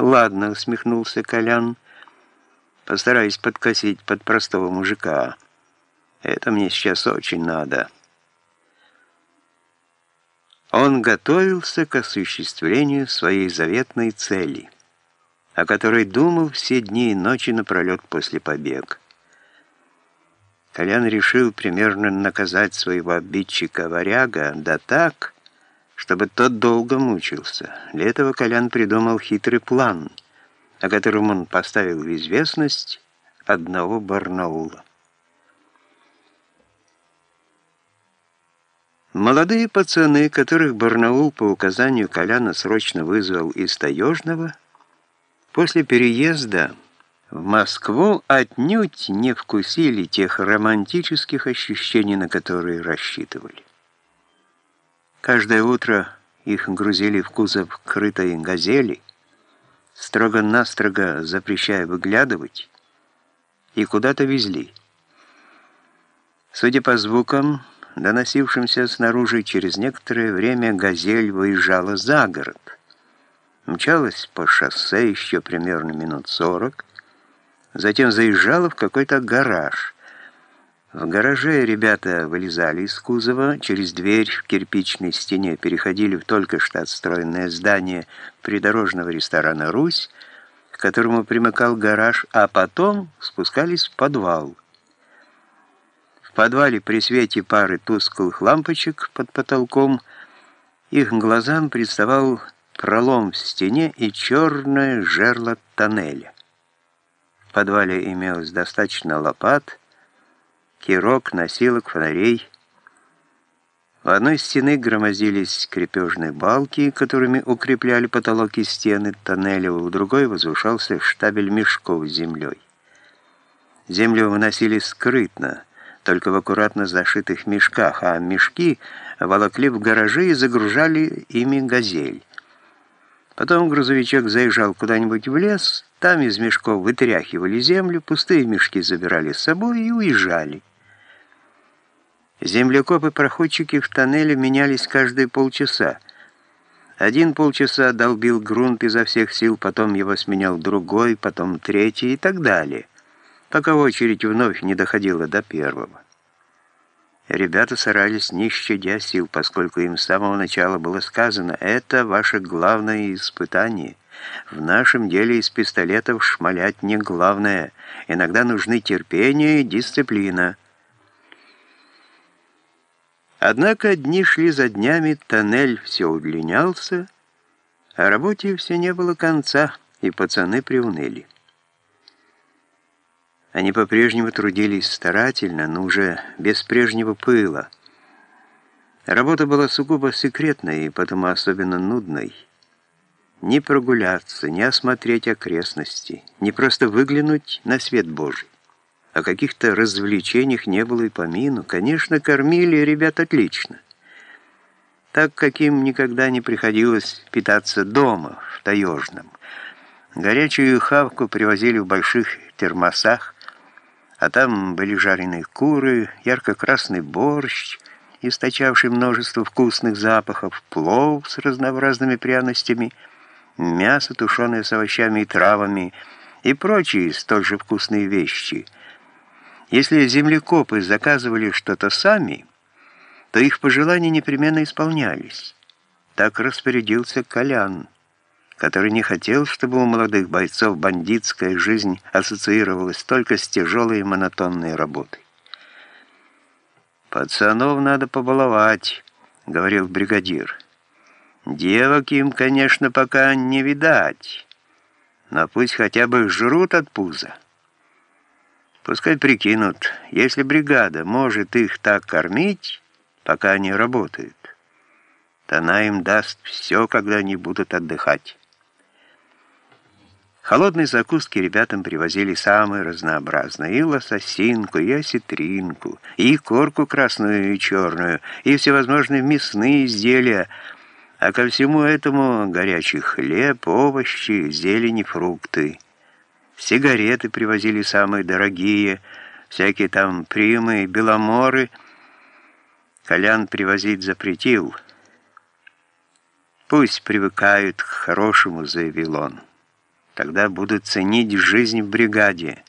ладно», — усмехнулся Колян. «Постараюсь подкосить под простого мужика. Это мне сейчас очень надо». Он готовился к осуществлению своей заветной цели, о которой думал все дни и ночи напролет после побега. Колян решил примерно наказать своего обидчика-варяга, да так, чтобы тот долго мучился. Для этого Колян придумал хитрый план, о котором он поставил в известность одного Барнаула. Молодые пацаны, которых Барнаул по указанию Коляна срочно вызвал из Таежного, после переезда в Москву отнюдь не вкусили тех романтических ощущений, на которые рассчитывали. Каждое утро их грузили в кузов крытой газели, строго-настрого запрещая выглядывать, и куда-то везли. Судя по звукам, доносившимся снаружи, через некоторое время «Газель» выезжала за город. Мчалась по шоссе еще примерно минут сорок, затем заезжала в какой-то гараж. В гараже ребята вылезали из кузова, через дверь в кирпичной стене переходили в только что отстроенное здание придорожного ресторана «Русь», к которому примыкал гараж, а потом спускались в подвал – в подвале при свете пары тусклых лампочек под потолком их глазам представал пролом в стене и черное жерло тоннеля. В подвале имелось достаточно лопат, кирок, носилок, фонарей. В одной стены громоздились крепежные балки, которыми укрепляли потолок и стены тоннеля, в другой возвышался штабель мешков с землей. Землю выносили скрытно, только в аккуратно зашитых мешках, а мешки волокли в гаражи и загружали ими газель. Потом грузовичок заезжал куда-нибудь в лес, там из мешков вытряхивали землю, пустые мешки забирали с собой и уезжали. Землекопы-проходчики в тоннеле менялись каждые полчаса. Один полчаса долбил грунт изо всех сил, потом его сменял другой, потом третий и так далее пока очередь вновь не доходила до первого. Ребята старались не щадя сил, поскольку им с самого начала было сказано, это ваше главное испытание. В нашем деле из пистолетов шмалять не главное. Иногда нужны терпение и дисциплина. Однако дни шли за днями, тоннель все удлинялся, а работе все не было конца, и пацаны приуныли. Они по-прежнему трудились старательно, но уже без прежнего пыла. Работа была сугубо секретной и потому особенно нудной. Не прогуляться, не осмотреть окрестности, не просто выглянуть на свет Божий. О каких-то развлечениях не было и помину. Конечно, кормили ребят отлично. Так, как им никогда не приходилось питаться дома, в Таежном. Горячую хавку привозили в больших термосах, а там были жареные куры, ярко-красный борщ, источавший множество вкусных запахов, плов с разнообразными пряностями, мясо, тушеное с овощами и травами и прочие столь же вкусные вещи. Если землекопы заказывали что-то сами, то их пожелания непременно исполнялись. Так распорядился Колян который не хотел, чтобы у молодых бойцов бандитская жизнь ассоциировалась только с тяжелой и монотонной работой. «Пацанов надо побаловать», — говорил бригадир. «Девок им, конечно, пока не видать, но пусть хотя бы жрут от пуза. Пускай прикинут, если бригада может их так кормить, пока они работают, то она им даст все, когда они будут отдыхать». Холодные закуски ребятам привозили самые разнообразные. И лососинку, и осетринку, и корку красную и черную, и всевозможные мясные изделия. А ко всему этому горячий хлеб, овощи, зелень и фрукты. Сигареты привозили самые дорогие, всякие там примы, беломоры. Колян привозить запретил. «Пусть привыкают к хорошему», — заявил он. Тогда будут ценить жизнь в бригаде,